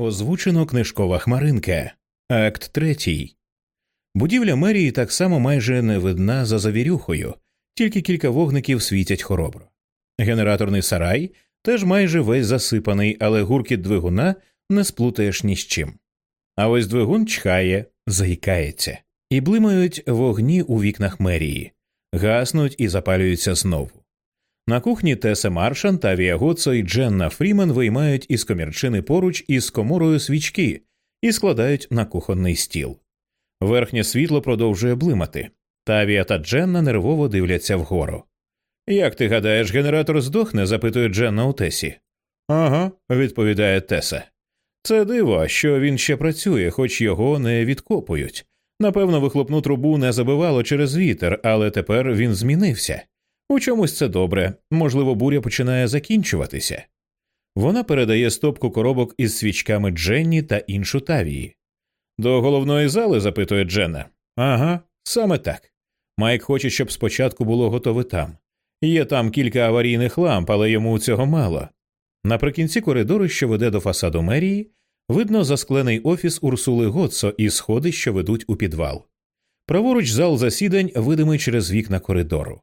Озвучено книжкова хмаринка. Акт третій. Будівля мерії так само майже не видна за завірюхою, тільки кілька вогників світять хоробро. Генераторний сарай теж майже весь засипаний, але гуркіт двигуна не сплутаєш ні з чим. А ось двигун чхає, заїкається, і блимають вогні у вікнах мерії, гаснуть і запалюються знову. На кухні Теса Маршан та Віагоцо і Дженна Фрімен виймають із комірчини поруч із коморою свічки і складають на кухонний стіл. Верхнє світло продовжує блимати. Тавія та Дженна нервово дивляться вгору. Як ти гадаєш, генератор здохне? запитує Дженна у Тесі. Ага, відповідає Теса. Це диво, що він ще працює, хоч його не відкопують. Напевно, вихлопну трубу не забивало через вітер, але тепер він змінився. У чомусь це добре, можливо, буря починає закінчуватися. Вона передає стопку коробок із свічками Дженні та іншу тавії. До головної зали? запитує Дженна. Ага, саме так. Майк хоче, щоб спочатку було готове там. Є там кілька аварійних ламп, але йому цього мало. Наприкінці коридору, що веде до фасаду мерії, видно засклений офіс Урсули Гоцо і сходи, що ведуть у підвал. Праворуч зал засідань видимий через вікна коридору.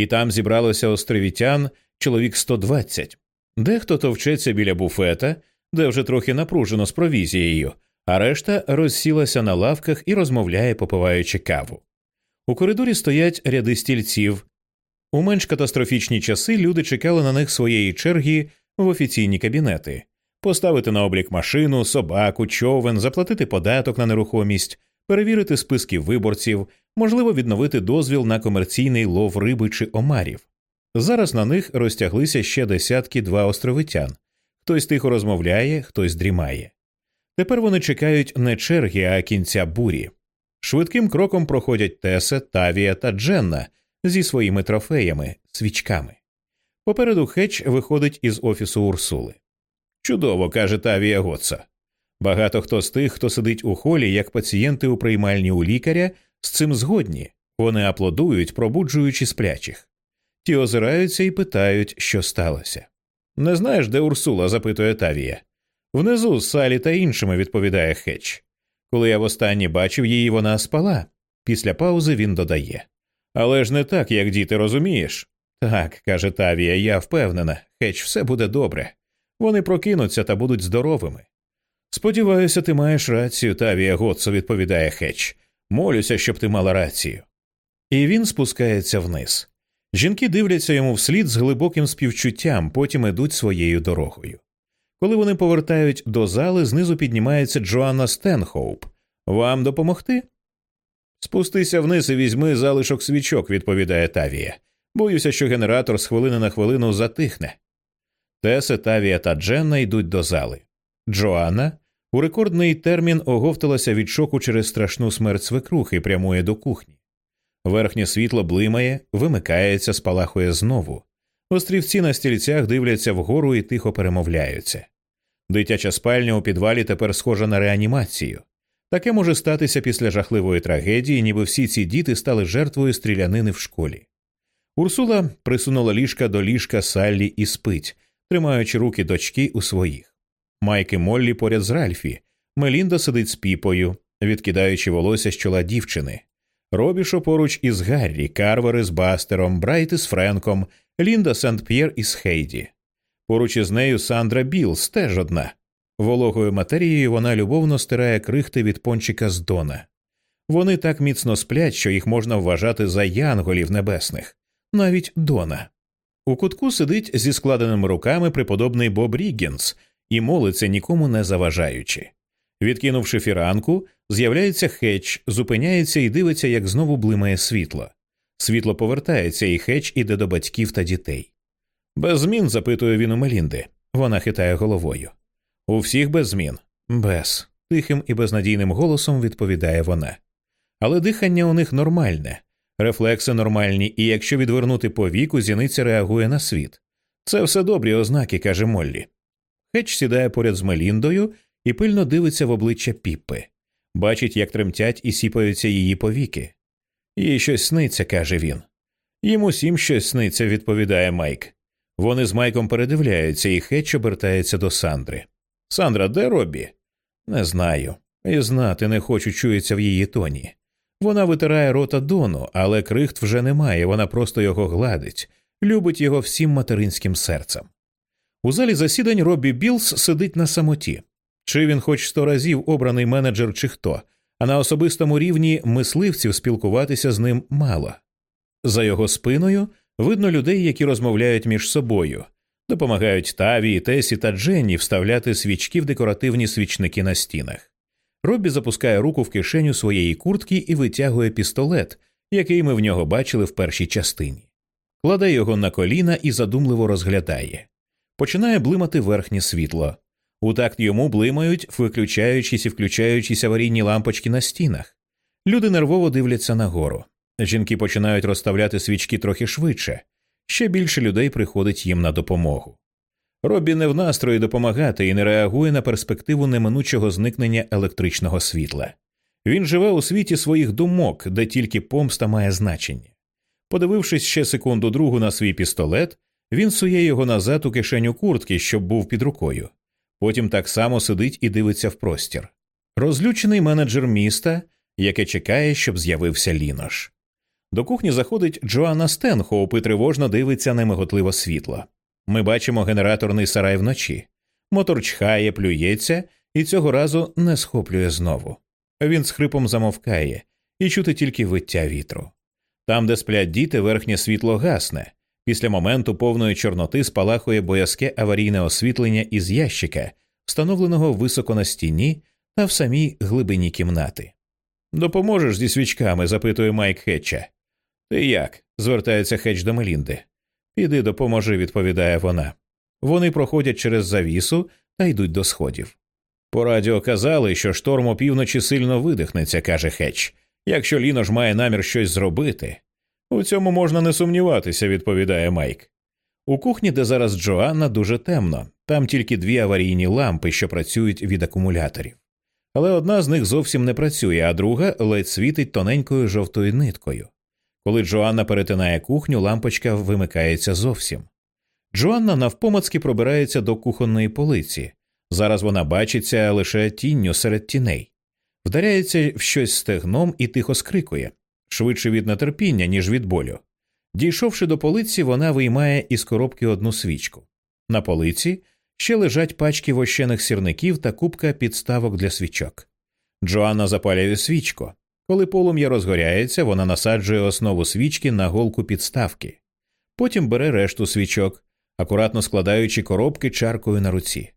І там зібралося островітян чоловік 120. Дехто товчеться біля буфета, де вже трохи напружено з провізією, а решта розсілася на лавках і розмовляє, попиваючи каву. У коридорі стоять ряди стільців. У менш катастрофічні часи люди чекали на них своєї черги в офіційні кабінети поставити на облік машину, собаку, човен, заплатити податок на нерухомість, перевірити списки виборців, можливо, відновити дозвіл на комерційний лов риби чи омарів. Зараз на них розтяглися ще десятки два островитян хтось тихо розмовляє, хтось дрімає. Тепер вони чекають не черги, а кінця бурі. Швидким кроком проходять Теса, Тавія та Дженна зі своїми трофеями, свічками. Попереду Хеч виходить із офісу Урсули. Чудово, каже Тавія Гоца. Багато хто з тих, хто сидить у холі, як пацієнти у приймальні у лікаря, з цим згодні. Вони аплодують, пробуджуючи сплячих. Ті озираються і питають, що сталося. Не знаєш, де Урсула? запитує Тавія. Внизу з Салі та іншими, відповідає Хетч. Коли я востаннє бачив її, вона спала. Після паузи він додає. Але ж не так, як діти, розумієш? Так, каже Тавія, я впевнена, Хетч, все буде добре. Вони прокинуться та будуть здоровими. Сподіваюся, ти маєш рацію, Тавія Готсо, відповідає Хетч. Молюся, щоб ти мала рацію. І він спускається вниз. Жінки дивляться йому вслід з глибоким співчуттям, потім ідуть своєю дорогою. Коли вони повертають до зали, знизу піднімається Джоанна Стенхоуп. Вам допомогти? Спустися вниз і візьми залишок свічок, відповідає Тавія. Боюся, що генератор з хвилини на хвилину затихне. Тесе, Тавія та Дженна йдуть до зали. Джоанна у рекордний термін оговталася від шоку через страшну смерть свекрухи, прямує до кухні. Верхнє світло блимає, вимикається, спалахує знову. Острівці на стільцях дивляться вгору і тихо перемовляються. Дитяча спальня у підвалі тепер схожа на реанімацію. Таке може статися після жахливої трагедії, ніби всі ці діти стали жертвою стрілянини в школі. Урсула присунула ліжка до ліжка Саллі і спить, тримаючи руки дочки у своїх. Майк і Моллі поряд з Ральфі. Мелінда сидить з піпою, відкидаючи волосся з чола дівчини. Робішо поруч із Гаррі, Карвери з Бастером, Брайт із Френком, Лінда Сент П'єр із Хейді. Поруч із нею Сандра Білс теж одна. Вологою матерією вона любовно стирає крихти від пончика з Дона. Вони так міцно сплять, що їх можна вважати за янголів небесних, навіть Дона. У кутку сидить зі складеними руками преподобний Боб Ріггінс і молиться нікому не заважаючи. Відкинувши фіранку, з'являється хеч, зупиняється і дивиться, як знову блимає світло. Світло повертається, і хеч іде до батьків та дітей. Без змін, запитує він у Мелінди. Вона хитає головою. У всіх без змін. Без. Тихим і безнадійним голосом відповідає вона. Але дихання у них нормальне, рефлекси нормальні, і якщо відвернути повіку, зіниця реагує на світ. Це все добрі ознаки, каже Моллі. Хеч сідає поряд з Меліндою і пильно дивиться в обличчя Піппи. Бачить, як тремтять і сіпаються її повіки. Їй щось сниться, каже він. Їм усім щось сниться, відповідає Майк. Вони з Майком передивляються, і Хетч обертається до Сандри. Сандра, де Робі? Не знаю. І знати не хочу чується в її тоні. Вона витирає рота дону, але крихт вже немає, вона просто його гладить, любить його всім материнським серцем. У залі засідань Робі Білс сидить на самоті. Чи він хоч сто разів обраний менеджер, чи хто, а на особистому рівні мисливців спілкуватися з ним мало. За його спиною видно людей, які розмовляють між собою, допомагають Таві, Тесі та Дженні вставляти свічки в декоративні свічники на стінах. Роббі запускає руку в кишеню своєї куртки і витягує пістолет, який ми в нього бачили в першій частині, кладе його на коліна і задумливо розглядає. Починає блимати верхнє світло. У такт йому блимають, виключаючись і включаючись аварійні лампочки на стінах. Люди нервово дивляться нагору. Жінки починають розставляти свічки трохи швидше, ще більше людей приходить їм на допомогу. Робі не в настрої допомагати і не реагує на перспективу неминучого зникнення електричного світла. Він живе у світі своїх думок, де тільки помста має значення. Подивившись ще секунду другу на свій пістолет, він сує його назад у кишеню куртки, щоб був під рукою. Потім так само сидить і дивиться в простір. Розлючений менеджер міста, яке чекає, щоб з'явився лінош. До кухні заходить Джоанна Стенхоуп і тривожно дивиться на миготливе світло. Ми бачимо генераторний сарай вночі. Мотор чхає, плюється і цього разу не схоплює знову. Він з хрипом замовкає і чути тільки виття вітру. Там, де сплять діти, верхнє світло гасне. Після моменту повної чорноти спалахує боязке аварійне освітлення із ящика, встановленого високо на стіні та в самій глибині кімнати. Допоможеш зі свічками? запитує Майк Хетча. Ти як? звертається Хетч до Мелінди. Піди допоможи, відповідає вона. Вони проходять через завісу та йдуть до сходів. По радіо казали, що шторм опівночі сильно видихнеться, каже Хетч. Якщо Ліно ж має намір щось зробити. У цьому можна не сумніватися, відповідає Майк. У кухні, де зараз Джоанна, дуже темно, там тільки дві аварійні лампи, що працюють від акумуляторів. Але одна з них зовсім не працює, а друга ледь світить тоненькою жовтою ниткою. Коли Джоанна перетинає кухню, лампочка вимикається зовсім. Джоанна навпомацьки пробирається до кухонної полиці. Зараз вона бачиться лише тінню серед тіней, вдаряється в щось стегном і тихо скрикує швидше від нетерпіння, ніж від болю. Дійшовши до полиці, вона виймає із коробки одну свічку. На полиці ще лежать пачки вощених сірників та купка підставок для свічок. Джоанна запалює свічку. Коли полум'я розгоряється, вона насаджує основу свічки на голку підставки, потім бере решту свічок, акуратно складаючи коробки чаркою на руці.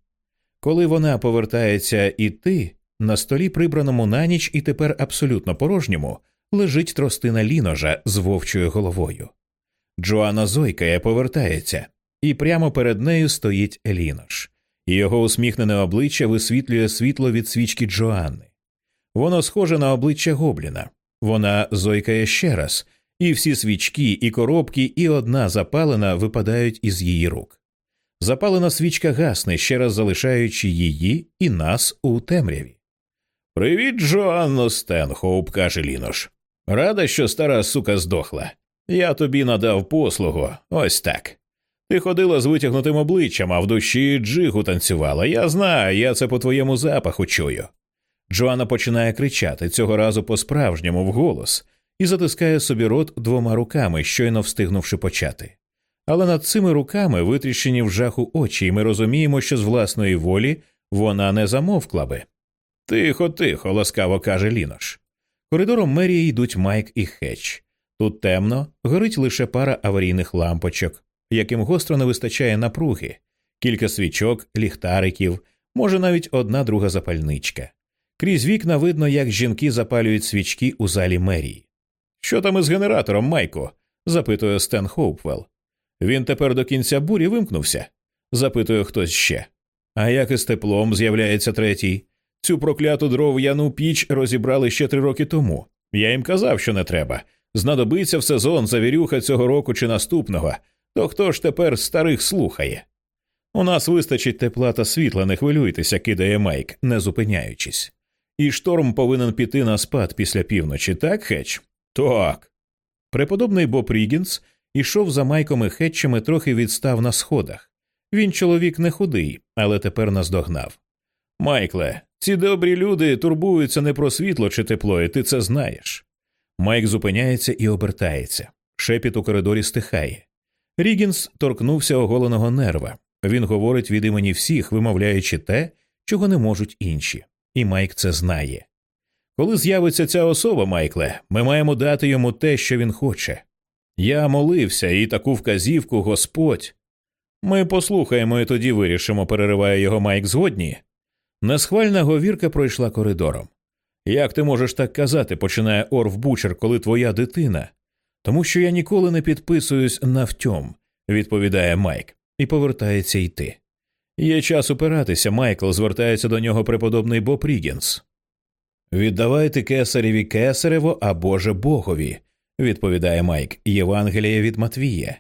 Коли вона повертається іти, на столі, прибраному на ніч і тепер абсолютно порожньому, лежить тростина ліножа з вовчою головою. Джоанна зойкає, повертається, і прямо перед нею стоїть Елінош, і його усміхнене обличчя висвітлює світло від свічки Джоанни. Воно схоже на обличчя Гобліна. Вона зойкає ще раз, і всі свічки, і коробки, і одна запалена випадають із її рук. Запалена свічка гасне, ще раз залишаючи її і нас у темряві. Привіт, Джоанно Стенхоуп, каже Лінош. Рада, що стара сука здохла. Я тобі надав послугу, ось так. Ти ходила з витягнутим обличчям, а в душі джигу танцювала. Я знаю, я це по твоєму запаху чую. Джоанна починає кричати цього разу по справжньому вголос і затискає собі рот двома руками, щойно встигнувши почати. Але над цими руками витріщені в жаху очі, і ми розуміємо, що з власної волі вона не замовкла би. Тихо, тихо, ласкаво каже Лінош. Коридором мерії йдуть Майк і Хетч. Тут темно, горить лише пара аварійних лампочок, яким гостро не вистачає напруги, кілька свічок, ліхтариків, може навіть одна друга запальничка. Крізь вікна видно, як жінки запалюють свічки у залі мерії. Що там із генератором, Майко? запитує Стен Хоупвелл. Він тепер до кінця бурі вимкнувся? запитує хтось ще. А як із теплом з'являється третій? Цю прокляту дров'яну піч розібрали ще три роки тому. Я їм казав, що не треба. Знадобиться в сезон завірюха цього року чи наступного. То хто ж тепер старих слухає? У нас вистачить тепла та світла, не хвилюйтеся, кидає Майк, не зупиняючись. І шторм повинен піти на спад після півночі, так, Хетч? Так. Преподобний Боб Рігінс ішов за Майком і Хетчем і трохи відстав на сходах. Він чоловік не худий, але тепер наздогнав. Майкле, ці добрі люди турбуються не про світло чи тепло, і ти це знаєш. Майк зупиняється і обертається. Шепіт у коридорі стихає. Рігінс торкнувся оголеного нерва. Він говорить від імені всіх, вимовляючи те, чого не можуть інші. І Майк це знає. Коли з'явиться ця особа, Майкле, ми маємо дати йому те, що він хоче. Я молився, і таку вказівку Господь. Ми послухаємо і тоді вирішимо, перериває його Майк згодні. Несхвальна говірка пройшла коридором. Як ти можеш так казати, починає Орв Бучер, коли твоя дитина? Тому що я ніколи не підписуюсь на втьом, відповідає Майк, і повертається йти. Є час упиратися, Майкл звертається до нього преподобний Боб Рігінс. Віддавайте кесареві кесарево, а Боже Богові, відповідає Майк, Євангелія від Матвія.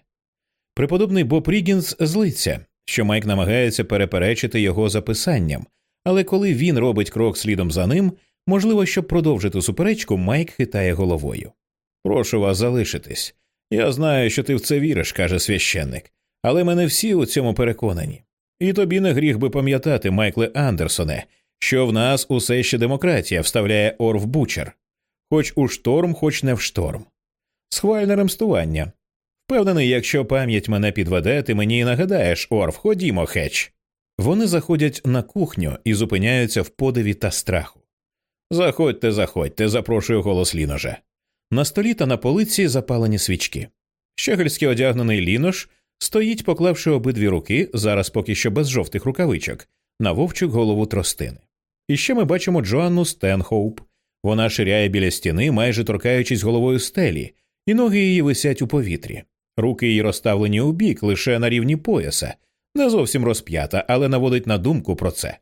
Преподобний Боб Рігінс злиться, що Майк намагається переперечити його записанням, але коли він робить крок слідом за ним, можливо, щоб продовжити суперечку, Майк хитає головою. Прошу вас залишитись. Я знаю, що ти в це віриш, каже священник, але мене всі у цьому переконані. І тобі не гріх би пам'ятати, Майкле Андерсоне, що в нас усе ще демократія вставляє Орв Бучер, хоч у шторм, хоч не в шторм. Схвальне ремстування. Впевнений, якщо пам'ять мене підведе, ти мені і нагадаєш, Орв, ходімо, хеч. Вони заходять на кухню і зупиняються в подиві та страху. Заходьте, заходьте, запрошую голос ліножа. На столі та на полиці запалені свічки. Щегельський одягнений лінош стоїть, поклавши обидві руки, зараз поки що без жовтих рукавичок, на вовчик голову тростини. І ще ми бачимо Джоанну Стенхоуп. Вона ширяє біля стіни, майже торкаючись головою стелі, і ноги її висять у повітрі. Руки її розставлені у бік, лише на рівні пояса, не зовсім розп'ята, але наводить на думку про це.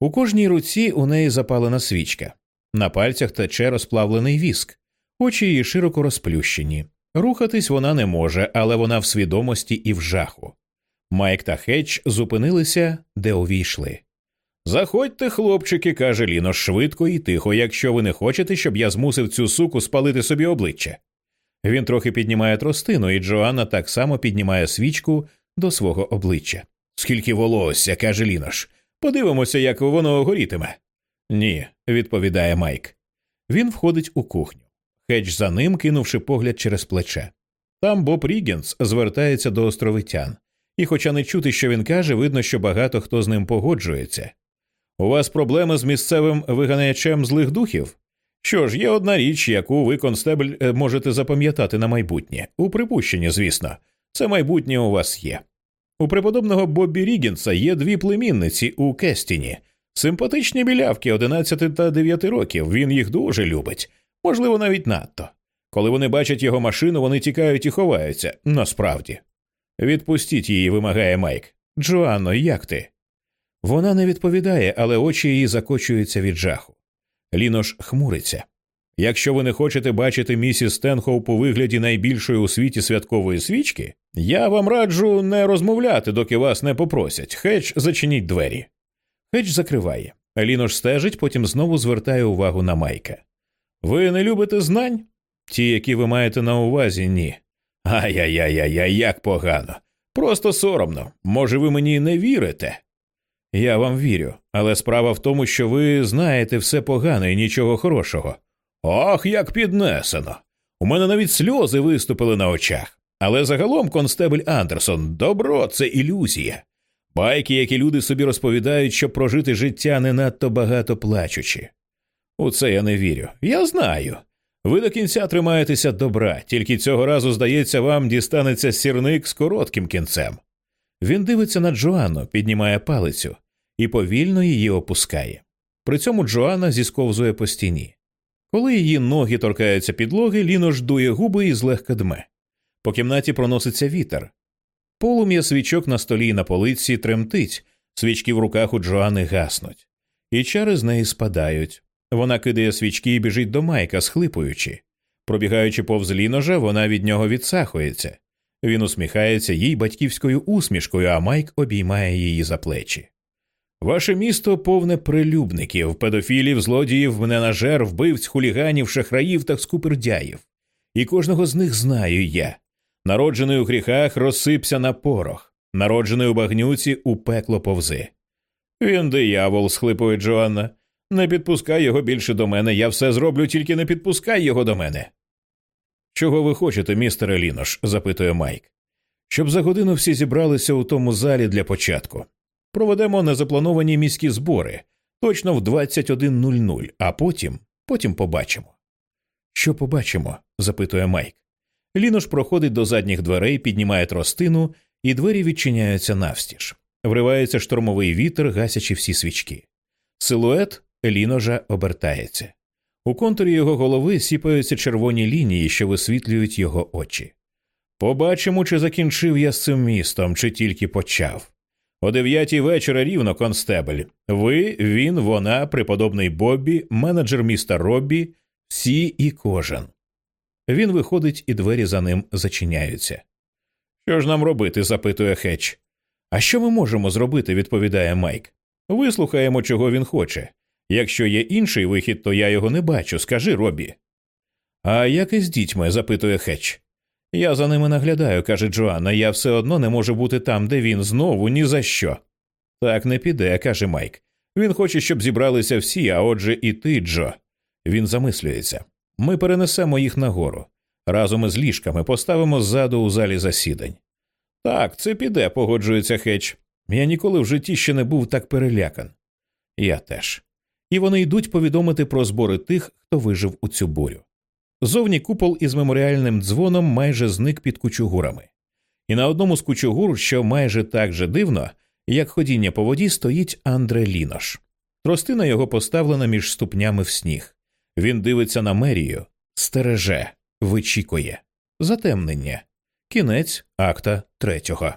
У кожній руці у неї запалена свічка, на пальцях тече розплавлений віск, очі її широко розплющені. Рухатись вона не може, але вона в свідомості і в жаху. Майк та Хетч зупинилися, де увійшли. Заходьте, хлопчики, каже Ліно, швидко і тихо, якщо ви не хочете, щоб я змусив цю суку спалити собі обличчя. Він трохи піднімає тростину, і Джоанна так само піднімає свічку до свого обличчя. Скільки волосся, каже Лінош. Подивимося, як воно горітиме. Ні, відповідає Майк. Він входить у кухню. Хедж за ним, кинувши погляд через плече. Там Боб Рігінс звертається до островитян, і, хоча не чути, що він каже, видно, що багато хто з ним погоджується. У вас проблеми з місцевим виганячем злих духів? Що ж, є одна річ, яку ви, констебль, е, можете запам'ятати на майбутнє, у припущенні, звісно, це майбутнє у вас є. У преподобного Боббі Рігінса є дві племінниці у Кестіні, симпатичні білявки 11 та 9 років. Він їх дуже любить, можливо, навіть надто. Коли вони бачать його машину, вони тікають і ховаються. Насправді. Відпустіть її, вимагає Майк. Джоанно, як ти? Вона не відповідає, але очі її закочуються від жаху. Лінош хмуриться. Якщо ви не хочете бачити місіс Стенхоуп у вигляді найбільшої у світі святкової свічки, я вам раджу не розмовляти, доки вас не попросять. Хедж зачиніть двері. Хедж закриває. Лінош стежить, потім знову звертає увагу на Майка. Ви не любите знань? Ті, які ви маєте на увазі, ні. Ай-яй-яй-яй, як погано. Просто соромно. Може, ви мені не вірите? Я вам вірю, але справа в тому, що ви знаєте все погане і нічого хорошого. Ох, як піднесено. У мене навіть сльози виступили на очах. Але загалом, констебль Андерсон, добро це ілюзія. Байки, які люди собі розповідають, щоб прожити життя не надто багато плачучи. У це я не вірю. Я знаю. Ви до кінця тримаєтеся добра, тільки цього разу, здається, вам дістанеться сірник з коротким кінцем. Він дивиться на Джоанну, піднімає палицю і повільно її опускає. При цьому Джоанна зісковзує по стіні. Коли її ноги торкаються підлоги, Ліно ждує губи і злегка дме. По кімнаті проноситься вітер. Полум'я свічок на столі і на полиці тремтить, свічки в руках у Джоанни гаснуть, і чари з неї спадають. Вона кидає свічки і біжить до майка, схлипуючи. Пробігаючи повз ліножа, вона від нього відсахується. Він усміхається їй батьківською усмішкою, а Майк обіймає її за плечі. Ваше місто повне прилюбників, педофілів, злодіїв, мененажер, вбивць, хуліганів, шахраїв та скупердяїв. І кожного з них знаю я. Народжений у гріхах розсипся на порох, народжений у багнюці у пекло повзи. Він диявол, схлипує Джоанна. Не підпускай його більше до мене. Я все зроблю, тільки не підпускай його до мене. Чого ви хочете, містере Лінош? запитує Майк. Щоб за годину всі зібралися у тому залі для початку. Проведемо незаплановані міські збори точно в 21.00, а потім потім побачимо. Що побачимо? запитує Майк. Лінош проходить до задніх дверей, піднімає тростину, і двері відчиняються навстіж. Вривається штормовий вітер, гасячи всі свічки. Силует ліножа обертається. У контурі його голови сіпаються червоні лінії, що висвітлюють його очі. Побачимо, чи закінчив я з цим містом, чи тільки почав. О дев'ятій вечора рівно, констебель. Ви, він, вона, преподобний Боббі, менеджер міста Роббі, всі і кожен. Він виходить, і двері за ним зачиняються. Що ж нам робити? запитує Хетч. А що ми можемо зробити? відповідає Майк. Вислухаємо, чого він хоче. Якщо є інший вихід, то я його не бачу. Скажи Робі. А як із дітьми? запитує Хетч. Я за ними наглядаю, каже Джоанна. Я все одно не можу бути там, де він знову ні за що. Так не піде, каже Майк. Він хоче, щоб зібралися всі, а отже, і ти, Джо. Він замислюється. Ми перенесемо їх нагору. Разом із ліжками поставимо ззаду у залі засідань. Так, це піде, погоджується Хетч. Я ніколи в житті ще не був так перелякан. Я теж. І вони йдуть повідомити про збори тих, хто вижив у цю бурю. Зовні купол із меморіальним дзвоном майже зник під кучугурами. І на одному з кучугур, що майже так же дивно, як ходіння по воді, стоїть Андре Лінош. Тростина його поставлена між ступнями в сніг. Він дивиться на мерію, стереже, вичікує. Затемнення. Кінець акта третього.